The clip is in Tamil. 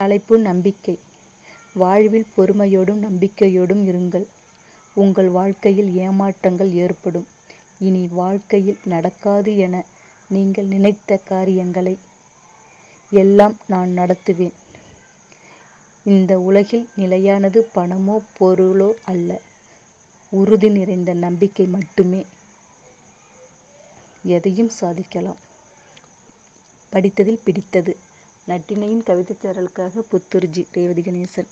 தலைப்பு நம்பிக்கை. வாழ்வில் பொறுமையோடும் நம்பிக்கையோடும் இருங்கள். உங்கள் வாழ்க்கையில் ஏமாற்றங்கள் ஏற்படும். இனி வாழ்க்கையில் நடக்காது என நீங்கள் நினைத்த காரியங்களை எல்லாம் நான் நடத்துவேன். இந்த உலகில் நிலையானது பணமோ பொருளோ அல்ல. உறுதி நிறைந்த நம்பிக்கை மட்டுமே. எதையும் சாதிக்கலாம். படித்ததில் பிடித்தது. நட்டினையின் கவிதைத் தேரலுக்காக புத்தூர் ஜி ரேவதி கணேசன்.